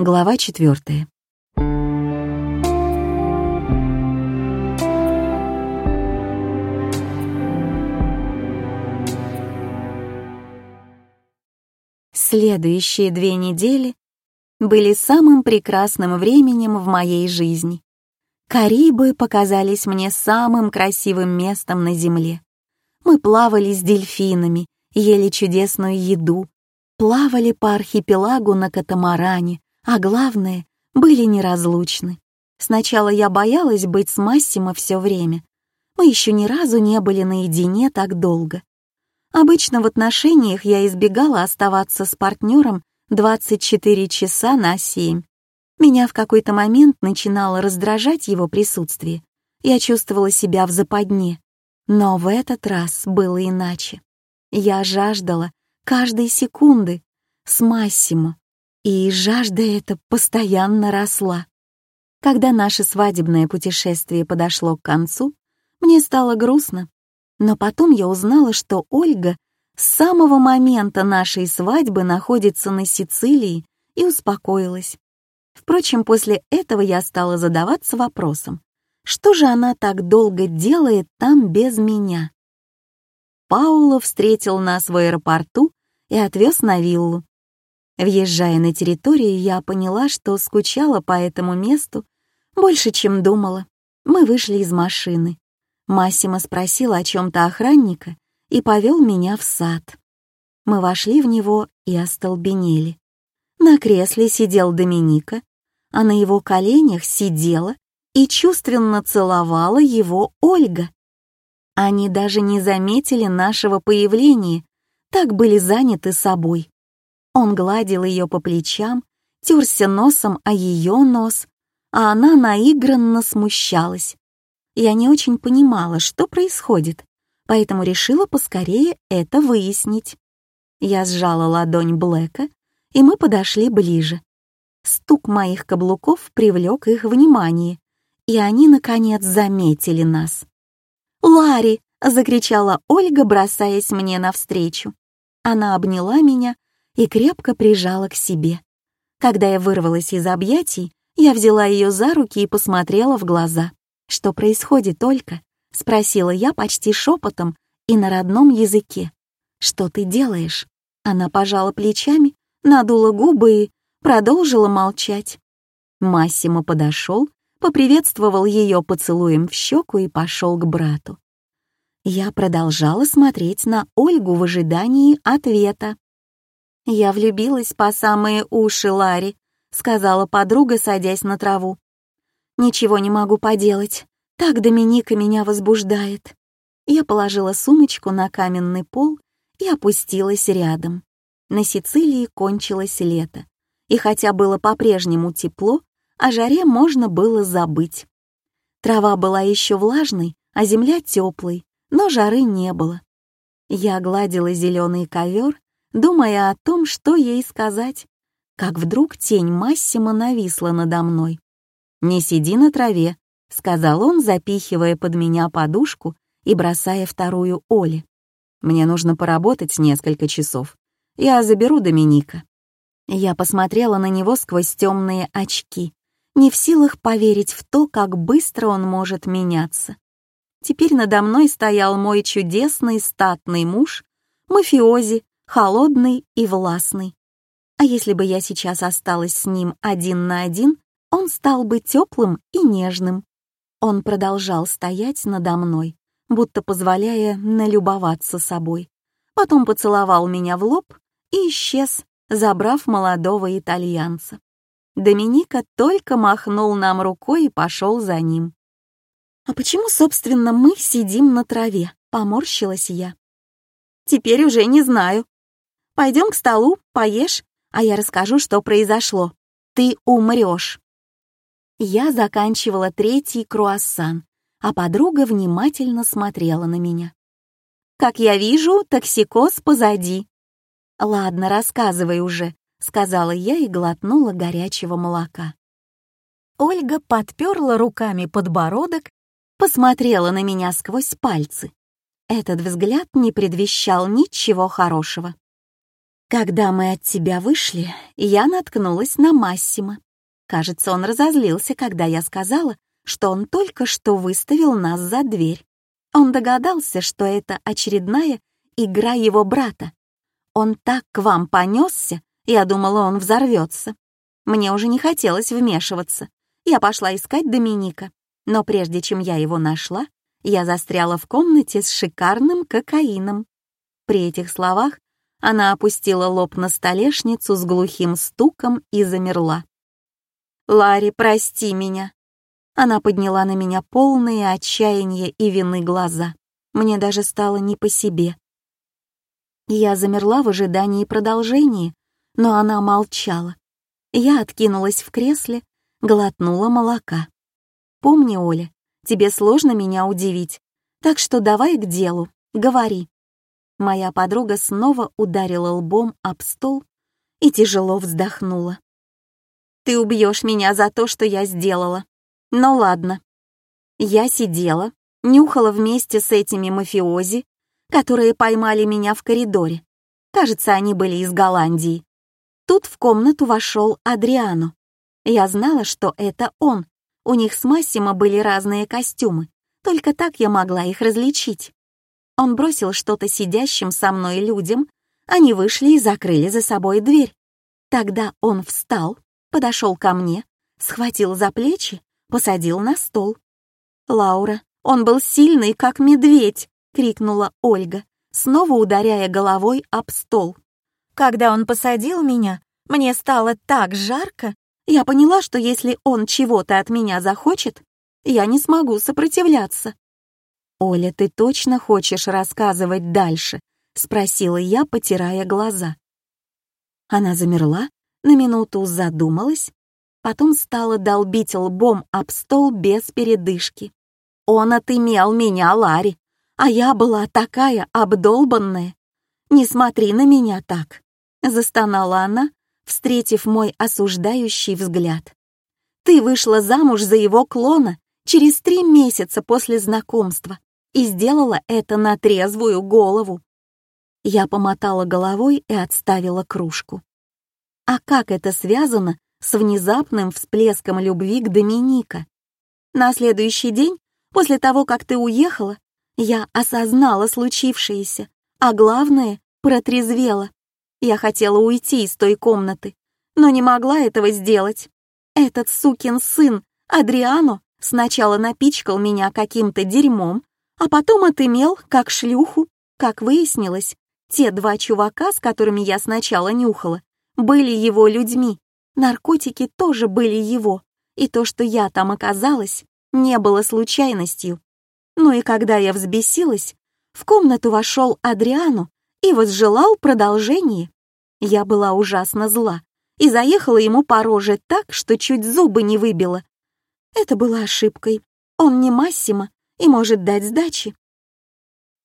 Глава четвертая. Следующие две недели были самым прекрасным временем в моей жизни. Карибы показались мне самым красивым местом на Земле. Мы плавали с дельфинами, ели чудесную еду, плавали по архипелагу на катамаране, а главное, были неразлучны. Сначала я боялась быть с Массимо все время. Мы еще ни разу не были наедине так долго. Обычно в отношениях я избегала оставаться с партнером 24 часа на 7. Меня в какой-то момент начинало раздражать его присутствие. Я чувствовала себя в западне. Но в этот раз было иначе. Я жаждала каждой секунды с Массимо, и жажда эта постоянно росла. Когда наше свадебное путешествие подошло к концу, мне стало грустно, но потом я узнала, что Ольга с самого момента нашей свадьбы находится на Сицилии и успокоилась. Впрочем, после этого я стала задаваться вопросом, что же она так долго делает там без меня? Пауло встретил нас в аэропорту и отвез на виллу. Въезжая на территорию, я поняла, что скучала по этому месту больше, чем думала. Мы вышли из машины. Массимо спросил о чем-то охранника и повел меня в сад. Мы вошли в него и остолбенели. На кресле сидел Доминика, а на его коленях сидела и чувственно целовала его Ольга. Они даже не заметили нашего появления, так были заняты собой. Он гладил ее по плечам, терся носом о ее нос, а она наигранно смущалась. Я не очень понимала, что происходит, поэтому решила поскорее это выяснить. Я сжала ладонь Блэка, и мы подошли ближе. Стук моих каблуков привлек их внимание, и они, наконец, заметили нас. «Ларри!» — закричала Ольга, бросаясь мне навстречу. Она обняла меня и крепко прижала к себе. Когда я вырвалась из объятий, я взяла ее за руки и посмотрела в глаза. «Что происходит, Ольга?» — спросила я почти шепотом и на родном языке. «Что ты делаешь?» Она пожала плечами, надула губы и продолжила молчать. Массимо подошел, поприветствовал ее поцелуем в щеку и пошел к брату. Я продолжала смотреть на Ольгу в ожидании ответа. «Я влюбилась по самые уши, Ларри», — сказала подруга, садясь на траву. «Ничего не могу поделать. Так Доминика меня возбуждает». Я положила сумочку на каменный пол и опустилась рядом. На Сицилии кончилось лето и хотя было по-прежнему тепло, о жаре можно было забыть. Трава была еще влажной, а земля теплой, но жары не было. Я гладила зеленый ковер, думая о том, что ей сказать, как вдруг тень Массима нависла надо мной. «Не сиди на траве», — сказал он, запихивая под меня подушку и бросая вторую Оле. «Мне нужно поработать несколько часов. Я заберу Доминика». Я посмотрела на него сквозь темные очки, не в силах поверить в то, как быстро он может меняться. Теперь надо мной стоял мой чудесный статный муж, мафиози, холодный и властный. А если бы я сейчас осталась с ним один на один, он стал бы теплым и нежным. Он продолжал стоять надо мной, будто позволяя налюбоваться собой. Потом поцеловал меня в лоб и исчез, забрав молодого итальянца. Доминика только махнул нам рукой и пошел за ним. «А почему, собственно, мы сидим на траве?» — поморщилась я. «Теперь уже не знаю. Пойдем к столу, поешь, а я расскажу, что произошло. Ты умрешь». Я заканчивала третий круассан, а подруга внимательно смотрела на меня. «Как я вижу, токсикоз позади», «Ладно, рассказывай уже», — сказала я и глотнула горячего молока. Ольга подперла руками подбородок, посмотрела на меня сквозь пальцы. Этот взгляд не предвещал ничего хорошего. Когда мы от тебя вышли, я наткнулась на Массима. Кажется, он разозлился, когда я сказала, что он только что выставил нас за дверь. Он догадался, что это очередная игра его брата. Он так к вам понесся, я думала, он взорвется. Мне уже не хотелось вмешиваться. Я пошла искать Доминика, но прежде чем я его нашла, я застряла в комнате с шикарным кокаином. При этих словах она опустила лоб на столешницу с глухим стуком и замерла. «Ларри, прости меня!» Она подняла на меня полные отчаяния и вины глаза. Мне даже стало не по себе. Я замерла в ожидании продолжения, но она молчала. Я откинулась в кресле, глотнула молока. «Помни, Оля, тебе сложно меня удивить, так что давай к делу, говори». Моя подруга снова ударила лбом об стол и тяжело вздохнула. «Ты убьешь меня за то, что я сделала. Ну ладно». Я сидела, нюхала вместе с этими мафиози, которые поймали меня в коридоре. Кажется, они были из Голландии. Тут в комнату вошел Адриано. Я знала, что это он. У них с Массимо были разные костюмы, только так я могла их различить. Он бросил что-то сидящим со мной людям, они вышли и закрыли за собой дверь. Тогда он встал, подошел ко мне, схватил за плечи, посадил на стол. «Лаура, он был сильный, как медведь!» — крикнула Ольга, снова ударяя головой об стол. Когда он посадил меня, мне стало так жарко, я поняла, что если он чего-то от меня захочет, я не смогу сопротивляться. «Оля, ты точно хочешь рассказывать дальше?» — спросила я, потирая глаза. Она замерла, на минуту задумалась, потом стала долбить лбом об стол без передышки. «Он отымел меня, Ларри, а я была такая обдолбанная. Не смотри на меня так!» — застонала она, встретив мой осуждающий взгляд. «Ты вышла замуж за его клона через три месяца после знакомства и сделала это на трезвую голову. Я помотала головой и отставила кружку. А как это связано с внезапным всплеском любви к Доминика? На следующий день, после того, как ты уехала, я осознала случившееся, а главное, протрезвела. Я хотела уйти из той комнаты, но не могла этого сделать. Этот сукин сын, Адриано, сначала напичкал меня каким-то дерьмом, а потом отымел, как шлюху. Как выяснилось, те два чувака, с которыми я сначала нюхала, были его людьми. Наркотики тоже были его, и то, что я там оказалась, не было случайностью. Ну и когда я взбесилась, в комнату вошел Адриану и возжелал продолжения. Я была ужасно зла и заехала ему по роже так, что чуть зубы не выбила. Это было ошибкой. Он не Массимо, и может дать сдачи.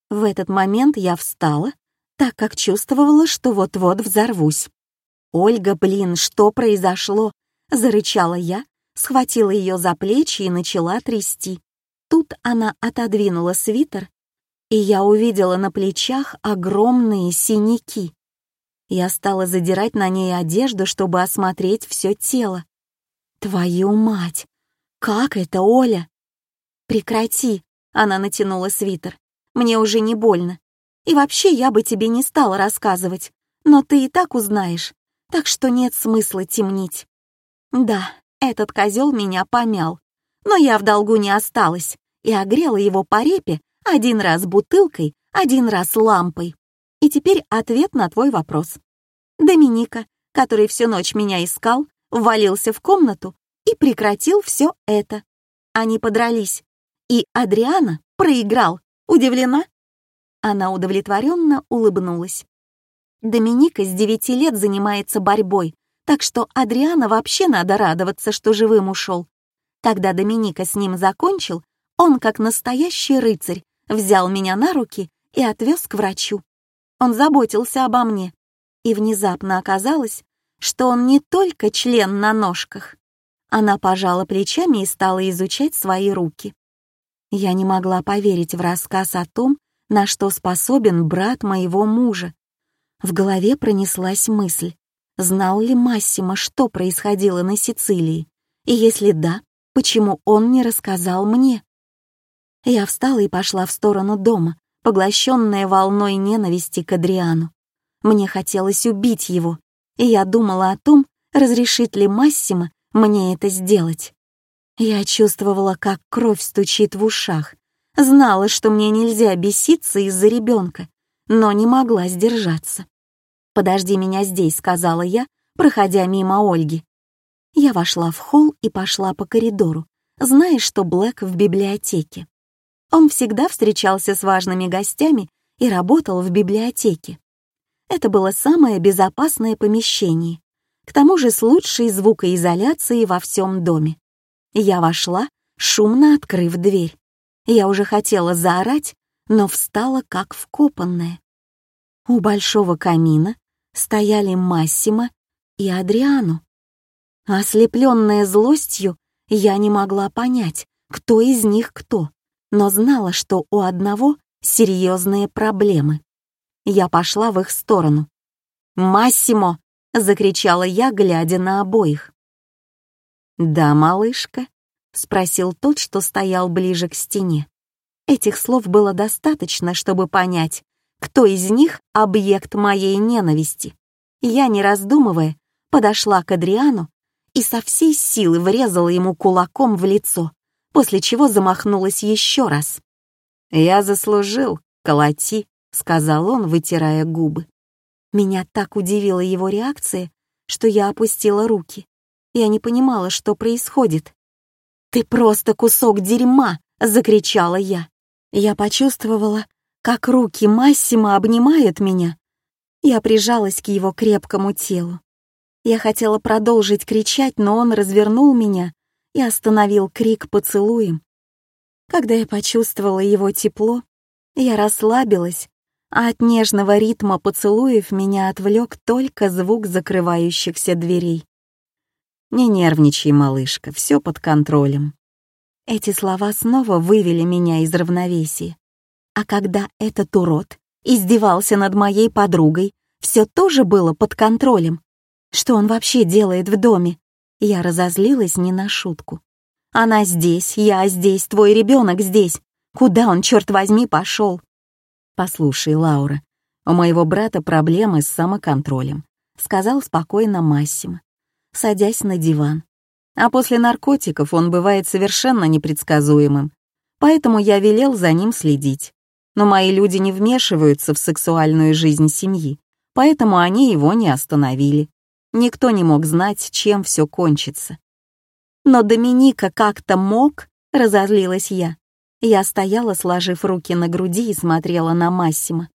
В этот момент я встала, так как чувствовала, что вот-вот взорвусь. «Ольга, блин, что произошло?» — зарычала я, схватила ее за плечи и начала трясти. Тут она отодвинула свитер, и я увидела на плечах огромные синяки. Я стала задирать на ней одежду, чтобы осмотреть все тело. «Твою мать! Как это, Оля?» «Прекрати!» — она натянула свитер. «Мне уже не больно. И вообще я бы тебе не стала рассказывать, но ты и так узнаешь, так что нет смысла темнить». Да, этот козел меня помял, но я в долгу не осталась и огрела его по репе один раз бутылкой, один раз лампой. И теперь ответ на твой вопрос. Доминика, который всю ночь меня искал, ввалился в комнату и прекратил все это. Они подрались, и Адриана проиграл. Удивлена?» Она удовлетворенно улыбнулась. Доминика с девяти лет занимается борьбой, так что Адриана вообще надо радоваться, что живым ушел. Когда Доминика с ним закончил, он, как настоящий рыцарь, взял меня на руки и отвез к врачу. Он заботился обо мне. И внезапно оказалось, что он не только член на ножках. Она пожала плечами и стала изучать свои руки. Я не могла поверить в рассказ о том, на что способен брат моего мужа. В голове пронеслась мысль. Знал ли Массимо, что происходило на Сицилии? И если да, почему он не рассказал мне? Я встала и пошла в сторону дома, поглощенная волной ненависти к Адриану. Мне хотелось убить его, и я думала о том, разрешит ли Массимо мне это сделать. Я чувствовала, как кровь стучит в ушах, знала, что мне нельзя беситься из-за ребенка, но не могла сдержаться. «Подожди меня здесь», — сказала я, проходя мимо Ольги. Я вошла в холл и пошла по коридору, зная, что Блэк в библиотеке. Он всегда встречался с важными гостями и работал в библиотеке. Это было самое безопасное помещение, к тому же с лучшей звукоизоляцией во всем доме. Я вошла, шумно открыв дверь. Я уже хотела заорать, но встала как вкопанная. У большого камина стояли Массимо и Адриану. Ослепленная злостью, я не могла понять, кто из них кто но знала, что у одного серьезные проблемы. Я пошла в их сторону. «Массимо!» — закричала я, глядя на обоих. «Да, малышка?» — спросил тот, что стоял ближе к стене. Этих слов было достаточно, чтобы понять, кто из них — объект моей ненависти. Я, не раздумывая, подошла к Адриану и со всей силы врезала ему кулаком в лицо после чего замахнулась еще раз. «Я заслужил, колоти», — сказал он, вытирая губы. Меня так удивила его реакция, что я опустила руки. Я не понимала, что происходит. «Ты просто кусок дерьма!» — закричала я. Я почувствовала, как руки Массима обнимают меня. Я прижалась к его крепкому телу. Я хотела продолжить кричать, но он развернул меня и остановил крик поцелуем. Когда я почувствовала его тепло, я расслабилась, а от нежного ритма поцелуев меня отвлек только звук закрывающихся дверей. «Не нервничай, малышка, все под контролем». Эти слова снова вывели меня из равновесия. А когда этот урод издевался над моей подругой, все тоже было под контролем. Что он вообще делает в доме? Я разозлилась не на шутку. «Она здесь, я здесь, твой ребенок здесь. Куда он, черт возьми, пошел?» «Послушай, Лаура, у моего брата проблемы с самоконтролем», сказал спокойно Массимо, садясь на диван. А после наркотиков он бывает совершенно непредсказуемым, поэтому я велел за ним следить. Но мои люди не вмешиваются в сексуальную жизнь семьи, поэтому они его не остановили. Никто не мог знать, чем все кончится. Но Доминика как-то мог, разозлилась я. Я стояла, сложив руки на груди и смотрела на Массима.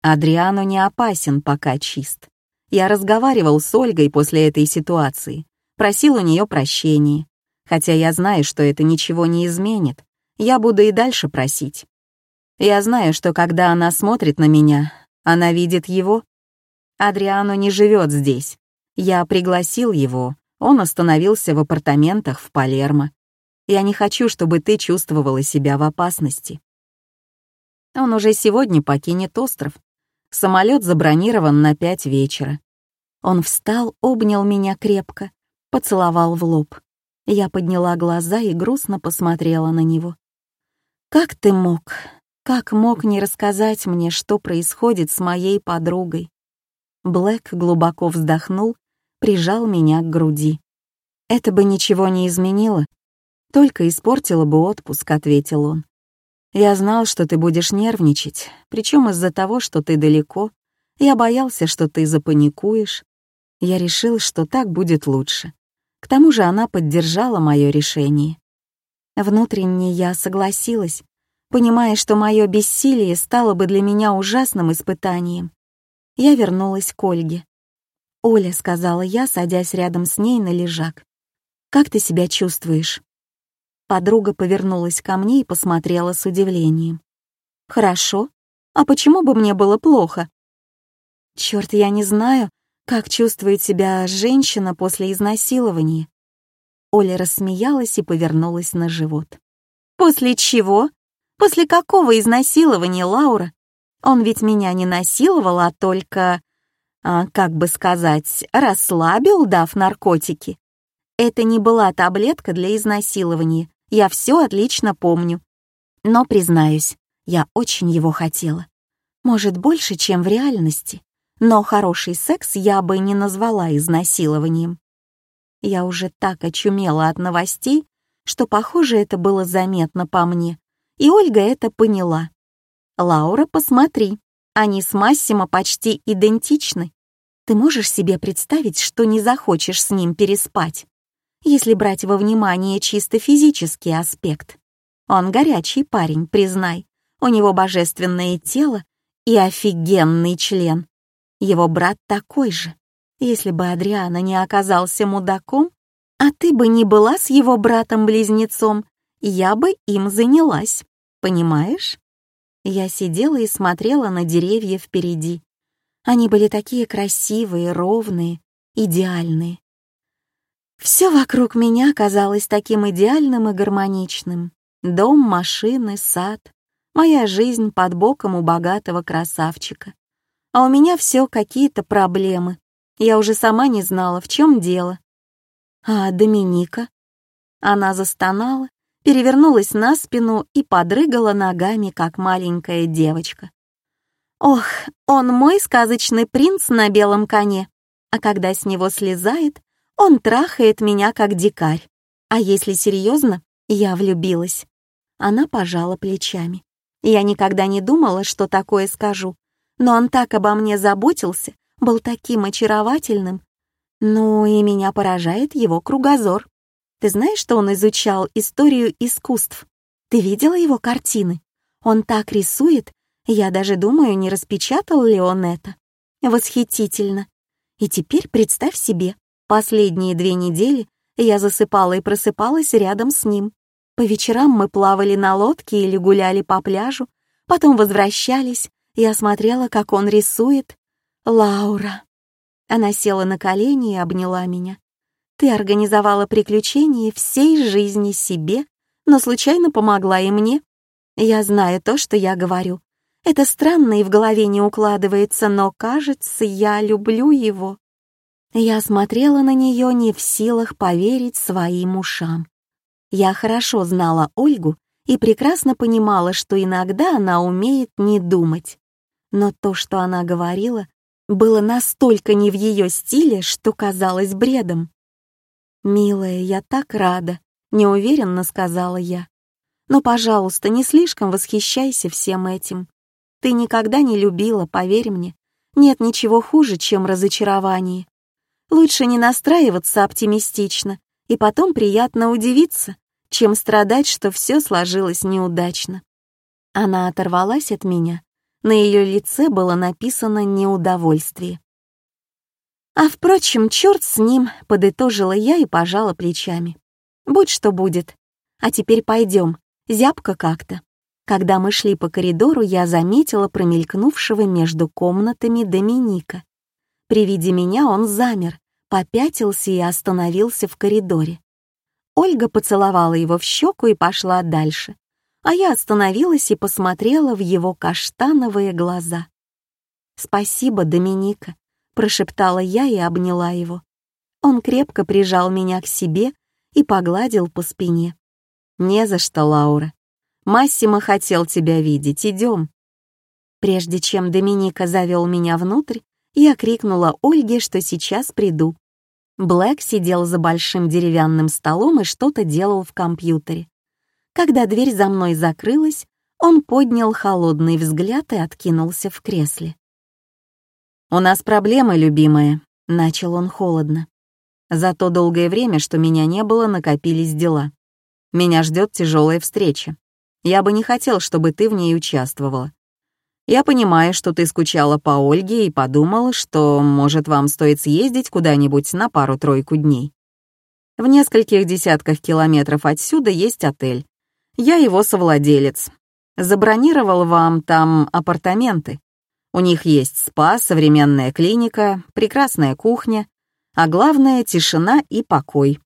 Адриану не опасен, пока чист. Я разговаривал с Ольгой после этой ситуации, просил у нее прощения. Хотя я знаю, что это ничего не изменит, я буду и дальше просить. Я знаю, что когда она смотрит на меня, она видит его, Адриано не живет здесь. Я пригласил его, он остановился в апартаментах в Палермо. Я не хочу, чтобы ты чувствовала себя в опасности. Он уже сегодня покинет остров. Самолет забронирован на пять вечера. Он встал, обнял меня крепко, поцеловал в лоб. Я подняла глаза и грустно посмотрела на него. «Как ты мог? Как мог не рассказать мне, что происходит с моей подругой? Блэк глубоко вздохнул, прижал меня к груди. «Это бы ничего не изменило, только испортило бы отпуск», — ответил он. «Я знал, что ты будешь нервничать, причем из-за того, что ты далеко. Я боялся, что ты запаникуешь. Я решил, что так будет лучше. К тому же она поддержала мое решение. Внутренне я согласилась, понимая, что мое бессилие стало бы для меня ужасным испытанием я вернулась к Ольге. «Оля», — сказала я, садясь рядом с ней на лежак, — «как ты себя чувствуешь?» Подруга повернулась ко мне и посмотрела с удивлением. «Хорошо. А почему бы мне было плохо?» «Чёрт, я не знаю, как чувствует себя женщина после изнасилования». Оля рассмеялась и повернулась на живот. «После чего? После какого изнасилования, Лаура? Он ведь меня не насиловал, а только, а, как бы сказать, расслабил, дав наркотики. Это не была таблетка для изнасилования, я все отлично помню. Но, признаюсь, я очень его хотела. Может, больше, чем в реальности. Но хороший секс я бы не назвала изнасилованием. Я уже так очумела от новостей, что, похоже, это было заметно по мне, и Ольга это поняла. «Лаура, посмотри, они с Массимо почти идентичны. Ты можешь себе представить, что не захочешь с ним переспать, если брать во внимание чисто физический аспект? Он горячий парень, признай. У него божественное тело и офигенный член. Его брат такой же. Если бы Адриана не оказался мудаком, а ты бы не была с его братом-близнецом, я бы им занялась, понимаешь? Я сидела и смотрела на деревья впереди. Они были такие красивые, ровные, идеальные. Все вокруг меня казалось таким идеальным и гармоничным. Дом, машины, сад, моя жизнь под боком у богатого красавчика. А у меня все какие-то проблемы. Я уже сама не знала, в чем дело. А Доминика? Она застонала, перевернулась на спину и подрыгала ногами, как маленькая девочка. Ох, он мой сказочный принц на белом коне, а когда с него слезает, он трахает меня как дикарь. А если серьезно, я влюбилась. Она пожала плечами. Я никогда не думала, что такое скажу, но он так обо мне заботился, был таким очаровательным. Ну и меня поражает его кругозор. Ты знаешь, что он изучал историю искусств? Ты видела его картины? Он так рисует, я даже думаю, не распечатал ли он это. Восхитительно. И теперь представь себе, последние две недели я засыпала и просыпалась рядом с ним. По вечерам мы плавали на лодке или гуляли по пляжу, потом возвращались, я смотрела, как он рисует. «Лаура». Она села на колени и обняла меня. «Ты организовала приключения всей жизни себе, но случайно помогла и мне. Я знаю то, что я говорю. Это странно и в голове не укладывается, но, кажется, я люблю его». Я смотрела на нее не в силах поверить своим ушам. Я хорошо знала Ольгу и прекрасно понимала, что иногда она умеет не думать но то, что она говорила, было настолько не в ее стиле, что казалось бредом. «Милая, я так рада», — неуверенно сказала я. «Но, пожалуйста, не слишком восхищайся всем этим. Ты никогда не любила, поверь мне. Нет ничего хуже, чем разочарование. Лучше не настраиваться оптимистично и потом приятно удивиться, чем страдать, что все сложилось неудачно». Она оторвалась от меня на ее лице было написано неудовольствие. А впрочем, черт с ним, подытожила я и пожала плечами. Будь что будет. А теперь пойдем, зябко как-то. Когда мы шли по коридору, я заметила промелькнувшего между комнатами Доминика. При виде меня он замер, попятился и остановился в коридоре. Ольга поцеловала его в щеку и пошла дальше а я остановилась и посмотрела в его каштановые глаза. «Спасибо, Доминика», — прошептала я и обняла его. Он крепко прижал меня к себе и погладил по спине. «Не за что, Лаура. Массимо хотел тебя видеть, идем». Прежде чем Доминика завел меня внутрь, я крикнула Ольге, что сейчас приду. Блэк сидел за большим деревянным столом и что-то делал в компьютере. Когда дверь за мной закрылась, он поднял холодный взгляд и откинулся в кресле. «У нас проблемы, любимая», — начал он холодно. «За то долгое время, что меня не было, накопились дела. Меня ждет тяжелая встреча. Я бы не хотел, чтобы ты в ней участвовала. Я понимаю, что ты скучала по Ольге и подумала, что, может, вам стоит съездить куда-нибудь на пару-тройку дней. В нескольких десятках километров отсюда есть отель, я его совладелец. Забронировал вам там апартаменты. У них есть спа, современная клиника, прекрасная кухня, а главное — тишина и покой.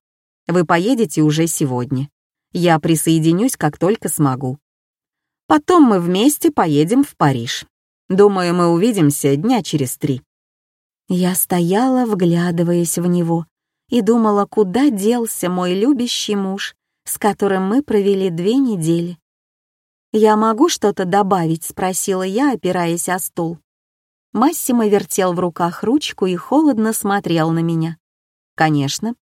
Вы поедете уже сегодня. Я присоединюсь, как только смогу. Потом мы вместе поедем в Париж. Думаю, мы увидимся дня через три». Я стояла, вглядываясь в него, и думала, куда делся мой любящий муж, с которым мы провели две недели. «Я могу что-то добавить?» — спросила я, опираясь о стул. Массимо вертел в руках ручку и холодно смотрел на меня. «Конечно.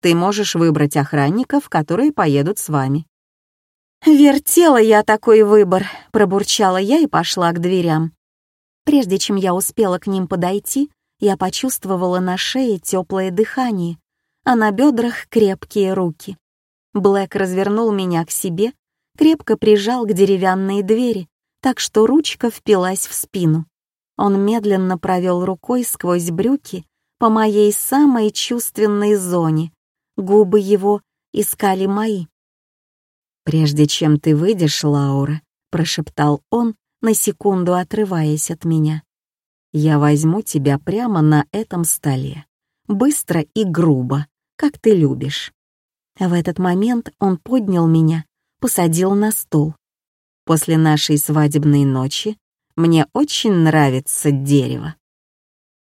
Ты можешь выбрать охранников, которые поедут с вами». «Вертела я такой выбор», — пробурчала я и пошла к дверям. Прежде чем я успела к ним подойти, я почувствовала на шее теплое дыхание, а на бедрах крепкие руки. Блэк развернул меня к себе, крепко прижал к деревянной двери, так что ручка впилась в спину. Он медленно провел рукой сквозь брюки по моей самой чувственной зоне. Губы его искали мои. «Прежде чем ты выйдешь, Лаура», — прошептал он, на секунду отрываясь от меня, «я возьму тебя прямо на этом столе, быстро и грубо, как ты любишь». В этот момент он поднял меня, посадил на стол. После нашей свадебной ночи мне очень нравится дерево.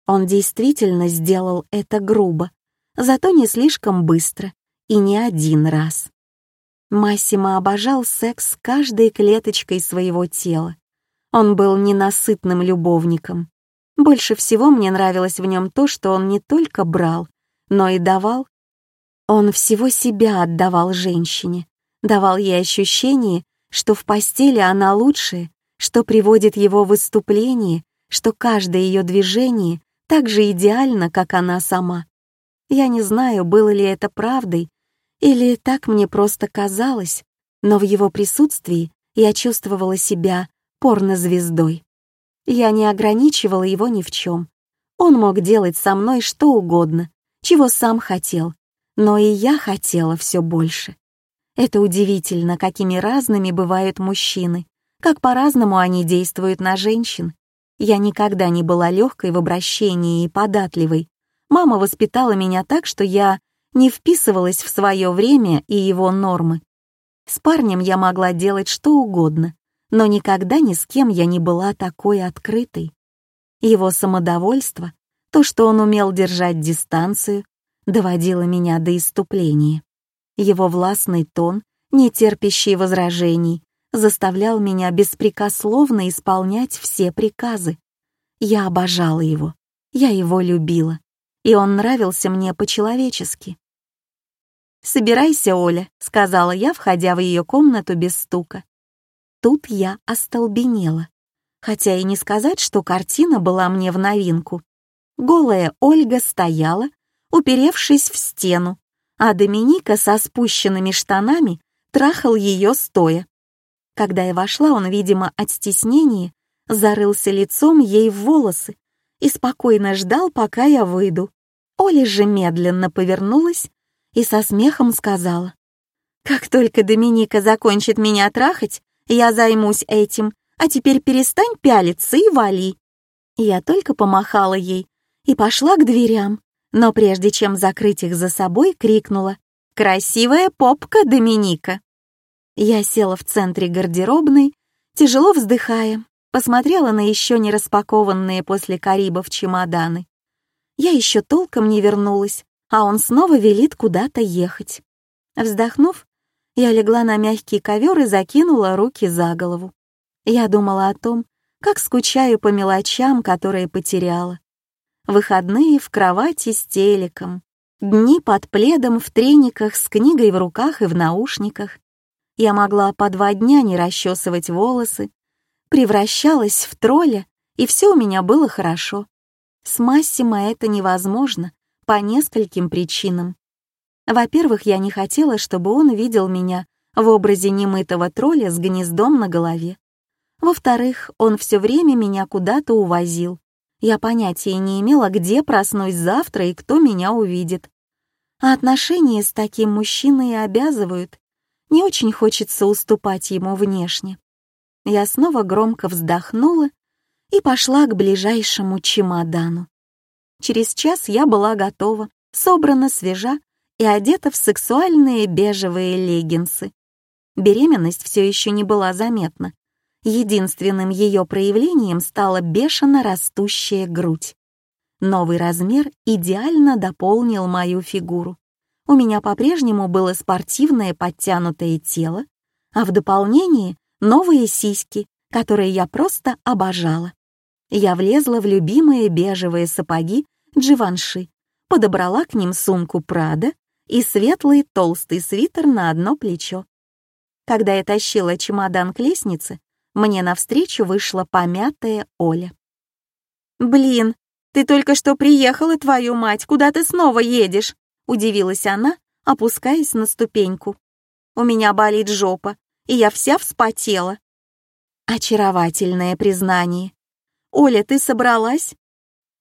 Он действительно сделал это грубо, зато не слишком быстро и не один раз. Массимо обожал секс каждой клеточкой своего тела. Он был ненасытным любовником. Больше всего мне нравилось в нем то, что он не только брал, но и давал. Он всего себя отдавал женщине, давал ей ощущение, что в постели она лучшая, что приводит его выступление, что каждое ее движение так же идеально, как она сама. Я не знаю, было ли это правдой, или так мне просто казалось, но в его присутствии я чувствовала себя порнозвездой. Я не ограничивала его ни в чем. Он мог делать со мной что угодно, чего сам хотел, но и я хотела все больше. Это удивительно, какими разными бывают мужчины, как по-разному они действуют на женщин. Я никогда не была легкой в обращении и податливой. Мама воспитала меня так, что я не вписывалась в свое время и его нормы. С парнем я могла делать что угодно, но никогда ни с кем я не была такой открытой. Его самодовольство, то, что он умел держать дистанцию, доводило меня до иступления. Его властный тон, не терпящий возражений, заставлял меня беспрекословно исполнять все приказы. Я обожала его, я его любила, и он нравился мне по-человечески. «Собирайся, Оля», — сказала я, входя в ее комнату без стука. Тут я остолбенела, хотя и не сказать, что картина была мне в новинку. Голая Ольга стояла, уперевшись в стену, а Доминика со спущенными штанами трахал ее стоя. Когда я вошла, он, видимо, от стеснения, зарылся лицом ей в волосы и спокойно ждал, пока я выйду. Оля же медленно повернулась и со смехом сказала, «Как только Доминика закончит меня трахать, я займусь этим, а теперь перестань пялиться и вали». Я только помахала ей и пошла к дверям, но прежде чем закрыть их за собой, крикнула «Красивая попка, Доминика!» Я села в центре гардеробной, тяжело вздыхая, посмотрела на еще не распакованные после Карибов чемоданы. Я еще толком не вернулась, а он снова велит куда-то ехать. Вздохнув, я легла на мягкий ковер и закинула руки за голову. Я думала о том, как скучаю по мелочам, которые потеряла. Выходные в кровати с телеком, дни под пледом в трениках с книгой в руках и в наушниках, я могла по два дня не расчесывать волосы, превращалась в тролля, и все у меня было хорошо. С Массимо это невозможно по нескольким причинам. Во-первых, я не хотела, чтобы он видел меня в образе немытого тролля с гнездом на голове. Во-вторых, он все время меня куда-то увозил. Я понятия не имела, где проснусь завтра и кто меня увидит. А отношения с таким мужчиной обязывают, не очень хочется уступать ему внешне. Я снова громко вздохнула и пошла к ближайшему чемодану. Через час я была готова, собрана, свежа и одета в сексуальные бежевые леггинсы. Беременность все еще не была заметна. Единственным ее проявлением стала бешено растущая грудь. Новый размер идеально дополнил мою фигуру. У меня по-прежнему было спортивное подтянутое тело, а в дополнение новые сиськи, которые я просто обожала. Я влезла в любимые бежевые сапоги Дживанши, подобрала к ним сумку Прада и светлый толстый свитер на одно плечо. Когда я тащила чемодан к лестнице, мне навстречу вышла помятая Оля. «Блин, ты только что приехала, твою мать, куда ты снова едешь?» — удивилась она, опускаясь на ступеньку. «У меня болит жопа, и я вся вспотела». Очаровательное признание. «Оля, ты собралась?»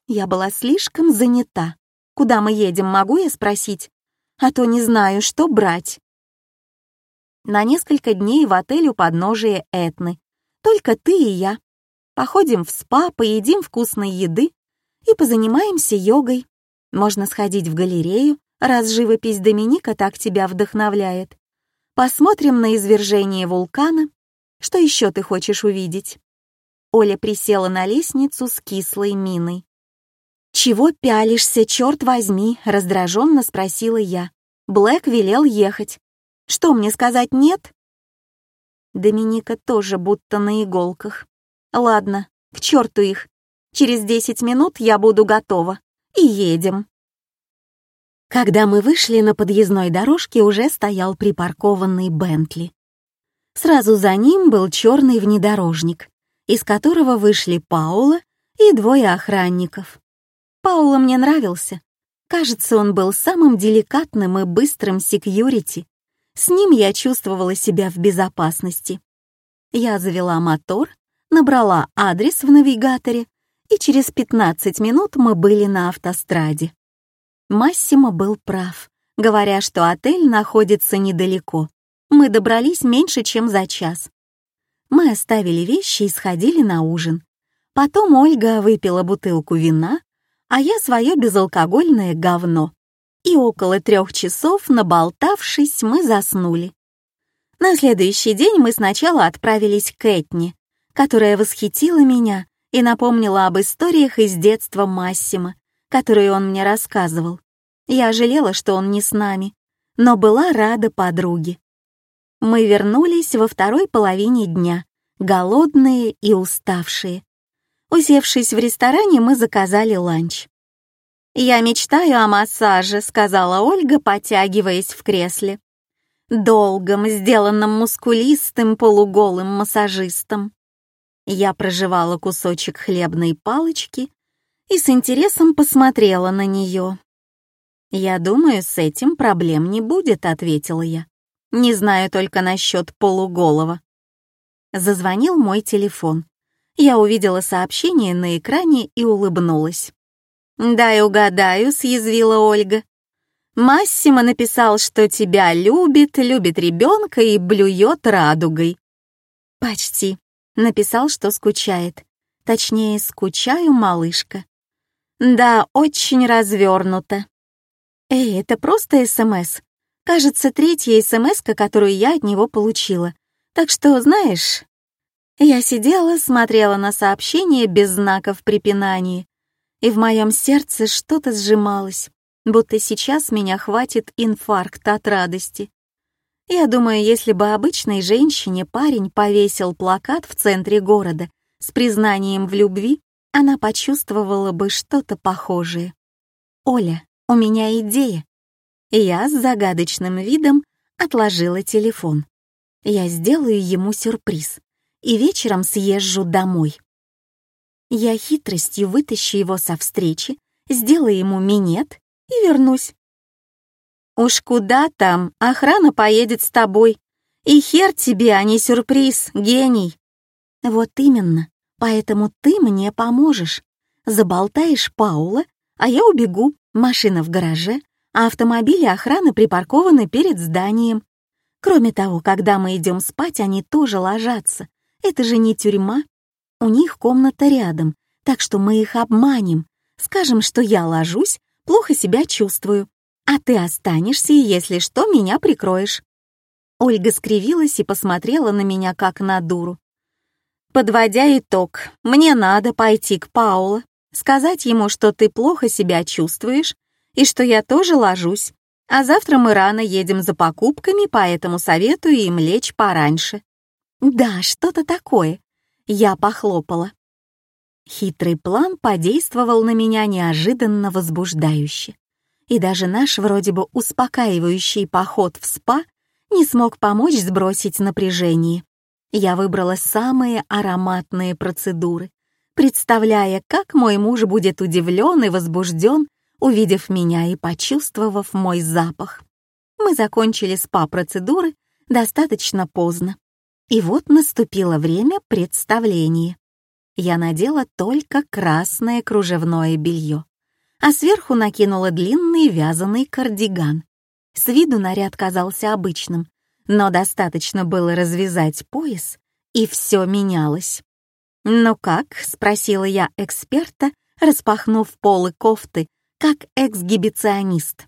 Я была слишком занята. «Куда мы едем, могу я спросить? А то не знаю, что брать». На несколько дней в отель у подножия Этны, только ты и я. Походим в спа, поедим вкусной еды и позанимаемся йогой. Можно сходить в галерею, раз живопись Доминика так тебя вдохновляет. Посмотрим на извержение вулкана. Что еще ты хочешь увидеть?» Оля присела на лестницу с кислой миной. «Чего пялишься, черт возьми?» — раздраженно спросила я. Блэк велел ехать. «Что, мне сказать нет?» Доминика тоже будто на иголках. Ладно, к черту их. Через десять минут я буду готова. И едем. Когда мы вышли на подъездной дорожке, уже стоял припаркованный Бентли. Сразу за ним был черный внедорожник, из которого вышли Паула и двое охранников. Паула мне нравился. Кажется, он был самым деликатным и быстрым секьюрити, с ним я чувствовала себя в безопасности. Я завела мотор, набрала адрес в навигаторе, и через 15 минут мы были на автостраде. Массимо был прав, говоря, что отель находится недалеко. Мы добрались меньше, чем за час. Мы оставили вещи и сходили на ужин. Потом Ольга выпила бутылку вина, а я свое безалкогольное говно и около трех часов, наболтавшись, мы заснули. На следующий день мы сначала отправились к Этне, которая восхитила меня и напомнила об историях из детства Массима, которые он мне рассказывал. Я жалела, что он не с нами, но была рада подруге. Мы вернулись во второй половине дня, голодные и уставшие. Усевшись в ресторане, мы заказали ланч. «Я мечтаю о массаже», — сказала Ольга, потягиваясь в кресле. «Долгом, сделанном мускулистым полуголым массажистом». Я прожевала кусочек хлебной палочки и с интересом посмотрела на нее. «Я думаю, с этим проблем не будет», — ответила я. «Не знаю только насчет полуголого». Зазвонил мой телефон. Я увидела сообщение на экране и улыбнулась. «Дай угадаю», — съязвила Ольга. «Массимо написал, что тебя любит, любит ребенка и блюет радугой». «Почти. Написал, что скучает. Точнее, скучаю, малышка». «Да, очень развернуто». «Эй, это просто СМС. Кажется, третья СМС, которую я от него получила. Так что, знаешь...» Я сидела, смотрела на сообщение без знаков препинания и в моем сердце что-то сжималось, будто сейчас меня хватит инфаркт от радости. Я думаю, если бы обычной женщине парень повесил плакат в центре города с признанием в любви, она почувствовала бы что-то похожее. «Оля, у меня идея». Я с загадочным видом отложила телефон. Я сделаю ему сюрприз и вечером съезжу домой. Я хитростью вытащу его со встречи, сделаю ему минет и вернусь. Уж куда там, охрана поедет с тобой. И хер тебе, а не сюрприз, гений. Вот именно, поэтому ты мне поможешь. Заболтаешь Паула, а я убегу. Машина в гараже, а автомобили охраны припаркованы перед зданием. Кроме того, когда мы идем спать, они тоже ложатся. Это же не тюрьма. У них комната рядом, так что мы их обманем. Скажем, что я ложусь, плохо себя чувствую, а ты останешься и, если что, меня прикроешь». Ольга скривилась и посмотрела на меня, как на дуру. Подводя итог, мне надо пойти к Паулу, сказать ему, что ты плохо себя чувствуешь и что я тоже ложусь, а завтра мы рано едем за покупками, поэтому советую им лечь пораньше. Да, что-то такое. Я похлопала. Хитрый план подействовал на меня неожиданно возбуждающе. И даже наш вроде бы успокаивающий поход в спа не смог помочь сбросить напряжение. Я выбрала самые ароматные процедуры, представляя, как мой муж будет удивлен и возбужден, увидев меня и почувствовав мой запах. Мы закончили спа-процедуры достаточно поздно. И вот наступило время представления. Я надела только красное кружевное белье, а сверху накинула длинный вязаный кардиган. С виду наряд казался обычным, но достаточно было развязать пояс, и все менялось. «Ну как?» — спросила я эксперта, распахнув полы кофты, как эксгибиционист.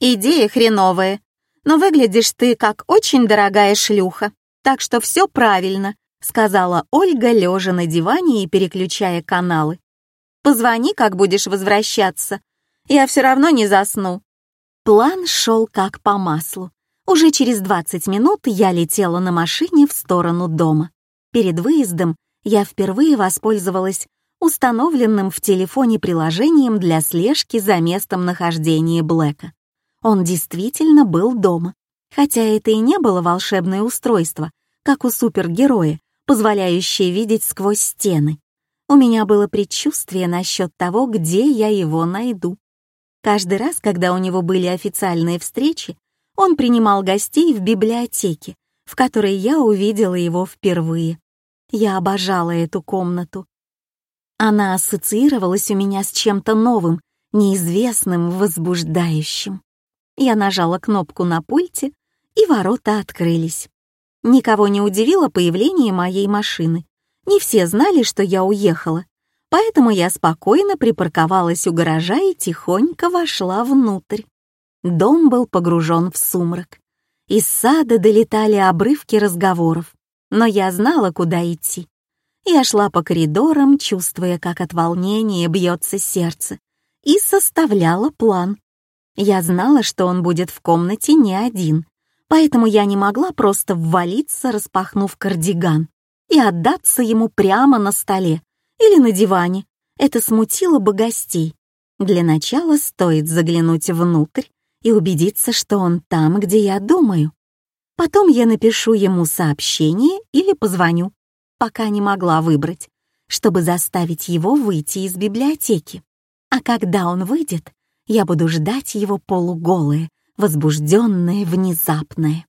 «Идея хреновая, но выглядишь ты как очень дорогая шлюха, так что все правильно», — сказала Ольга, лежа на диване и переключая каналы. «Позвони, как будешь возвращаться. Я все равно не засну». План шел как по маслу. Уже через 20 минут я летела на машине в сторону дома. Перед выездом я впервые воспользовалась установленным в телефоне приложением для слежки за местом нахождения Блэка. Он действительно был дома, хотя это и не было волшебное устройство, как у супергероя, позволяющее видеть сквозь стены. У меня было предчувствие насчет того, где я его найду. Каждый раз, когда у него были официальные встречи, он принимал гостей в библиотеке, в которой я увидела его впервые. Я обожала эту комнату. Она ассоциировалась у меня с чем-то новым, неизвестным, возбуждающим. Я нажала кнопку на пульте, и ворота открылись. Никого не удивило появление моей машины. Не все знали, что я уехала, поэтому я спокойно припарковалась у гаража и тихонько вошла внутрь. Дом был погружен в сумрак. Из сада долетали обрывки разговоров но я знала, куда идти. Я шла по коридорам, чувствуя, как от волнения бьется сердце, и составляла план. Я знала, что он будет в комнате не один, поэтому я не могла просто ввалиться, распахнув кардиган, и отдаться ему прямо на столе или на диване. Это смутило бы гостей. Для начала стоит заглянуть внутрь и убедиться, что он там, где я думаю. Потом я напишу ему сообщение или позвоню, пока не могла выбрать, чтобы заставить его выйти из библиотеки. А когда он выйдет, я буду ждать его полуголое, возбужденное, внезапное.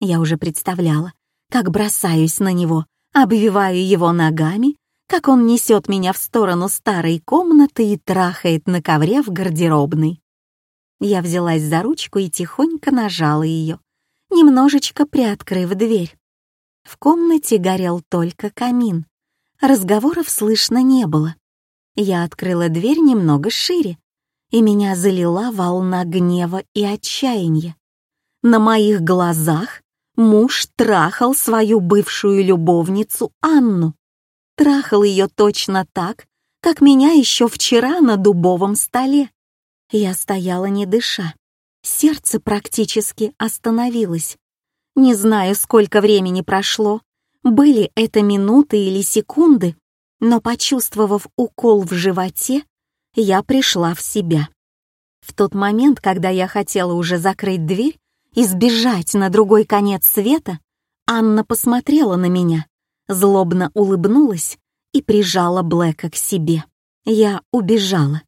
Я уже представляла, как бросаюсь на него, обвиваю его ногами, как он несет меня в сторону старой комнаты и трахает на ковре в гардеробной. Я взялась за ручку и тихонько нажала ее немножечко приоткрыв дверь. В комнате горел только камин. Разговоров слышно не было. Я открыла дверь немного шире, и меня залила волна гнева и отчаяния. На моих глазах муж трахал свою бывшую любовницу Анну. Трахал ее точно так, как меня еще вчера на дубовом столе. Я стояла не дыша. Сердце практически остановилось. Не знаю, сколько времени прошло, были это минуты или секунды, но, почувствовав укол в животе, я пришла в себя. В тот момент, когда я хотела уже закрыть дверь и сбежать на другой конец света, Анна посмотрела на меня, злобно улыбнулась и прижала Блэка к себе. Я убежала.